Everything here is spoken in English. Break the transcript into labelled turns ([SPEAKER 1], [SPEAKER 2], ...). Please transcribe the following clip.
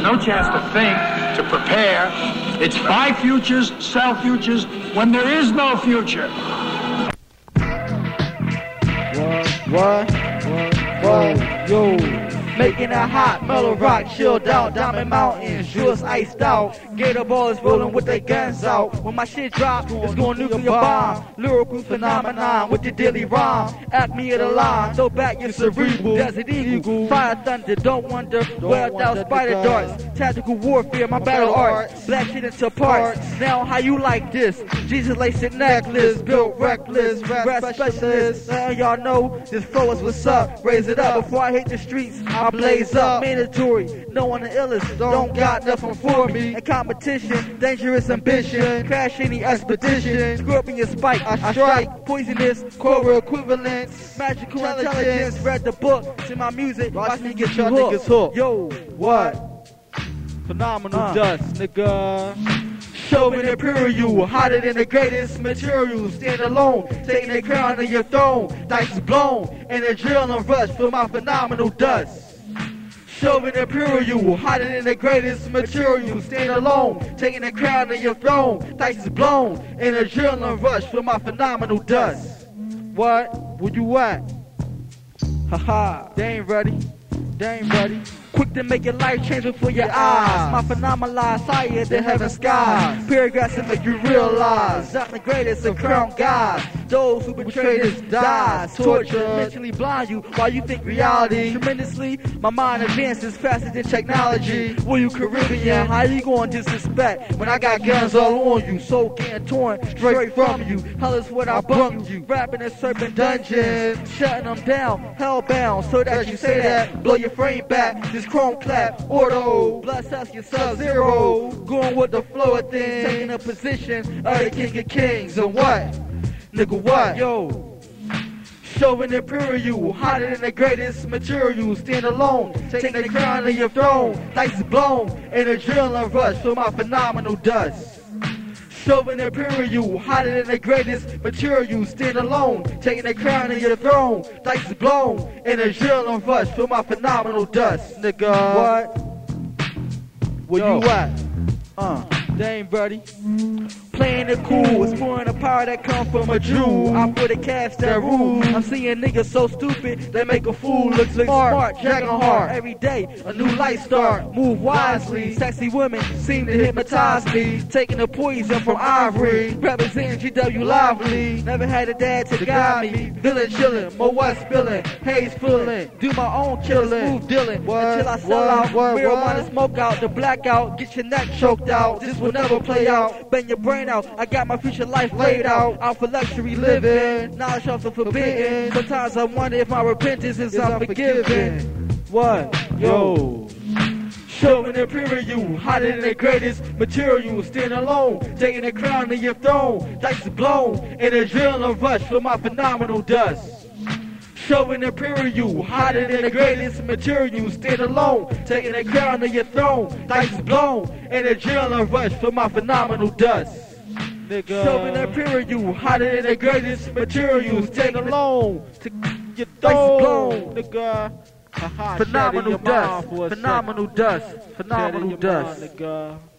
[SPEAKER 1] There's no chance to think, to prepare. It's buy futures, sell futures when there is no future.
[SPEAKER 2] What? What? What? Yo. Making a hot, mellow rock, chilled out, Diamond Mountains, jewels iced out. Gator boys rolling with their guns out. When my shit drop, it's going nuclear bomb. Lyrical phenomenon with the daily rhyme. Act me at the line, throw back your cerebral. Desert eagle, fire thunder, don't wonder. Well thou spider darts, tactical warfare, my battle art. Black shit into parts. Now how you like this? Jesus lace it necklace, built reckless, rap specialist. Now y'all know this flow is what's up. Raise it up before I hit the streets. I blaze up, mandatory. No one the illest, don't got nothing for me. In competition, dangerous ambition. Crash any expedition. Scorpion spike, I strike. Poisonous, core equivalents. Magical intelligence, read the book. To my music, watch me get your niggas hooked. Yo, what? Phenomenal uh. dust, nigga. Show Showing imperial, hotter than the greatest material. Stand alone, taking the crown of your throne. Dice blown, and the adrenaline rush for my phenomenal dust. Showing imperial, hotter than the greatest material. Stand alone, taking the crown of your throne. Dice is blown, and the adrenaline rush for my phenomenal dust. What? Where you at? Haha, they ain't ready. They ain't ready. Quick to make your life change before your eyes. My phenomenal higher than heaven skies. Paragraphs to make you realize. Not the greatest of crown guys. Those who betray this dies. Torture, mentally blind you while you think reality. Tremendously, my mind advances faster than technology. Will you Caribbean? How you going to disrespect when I got guns all on you? So getting torn straight from you. Hell is what I bung you. Rapping in serpent dungeon. Shutting them down, hellbound. So that you say that, blow your frame back. This chrome clap, ordo. Blood cells, your sub zero. Going with the flow of things. Taking a position of the king of kings. And what? Nigga, what? Yo. Showing imperial, hotter than the greatest material. Stand alone, taking the crown of your throne. Dice blown, and adrenaline rush for my phenomenal dust. Showing imperial, hotter than the greatest material. Stand alone, taking the crown of your throne. Dice blown, and adrenaline rush for my phenomenal dust. Nigga. What? Where Yo. you at? Uh, ain't ready playing it cool. It's pouring a power that come from a Jew. I put a cast that rule. I'm seeing niggas so stupid, they make a fool look, smart. smart. Dragon heart. Every day, a new light start. Move wisely. Sexy women seem to hypnotize me. Taking the poison from ivory. Representing GW lively. Never had a dad to guide me. Villain chillin', more what spilling. Haze filling. Do my own killing. Smooth dealing. What? Until I sell what? out. What? Marijuana smoke out. The blackout. Get your neck choked out. This will never play out. Bend your brain out. I got my future life laid out. Out for luxury living. Knowledge of the forbidden. Sometimes I wonder if my repentance is, unforgiven. What? Yo. Showing imperial, hotter than the greatest material. Stand alone, taking the crown of your throne. Dice blown, in a drill and adrenaline rush for my phenomenal dust showing imperial, hotter than the greatest material. Stand alone, taking the crown of your throne. Dice blown, and a adrenaline rush for my phenomenal dust nigga. Showing imperial, hotter than the greatest material. Stand alone to your throne, nigga. Phenomenal dust, phenomenal dust, phenomenal dust.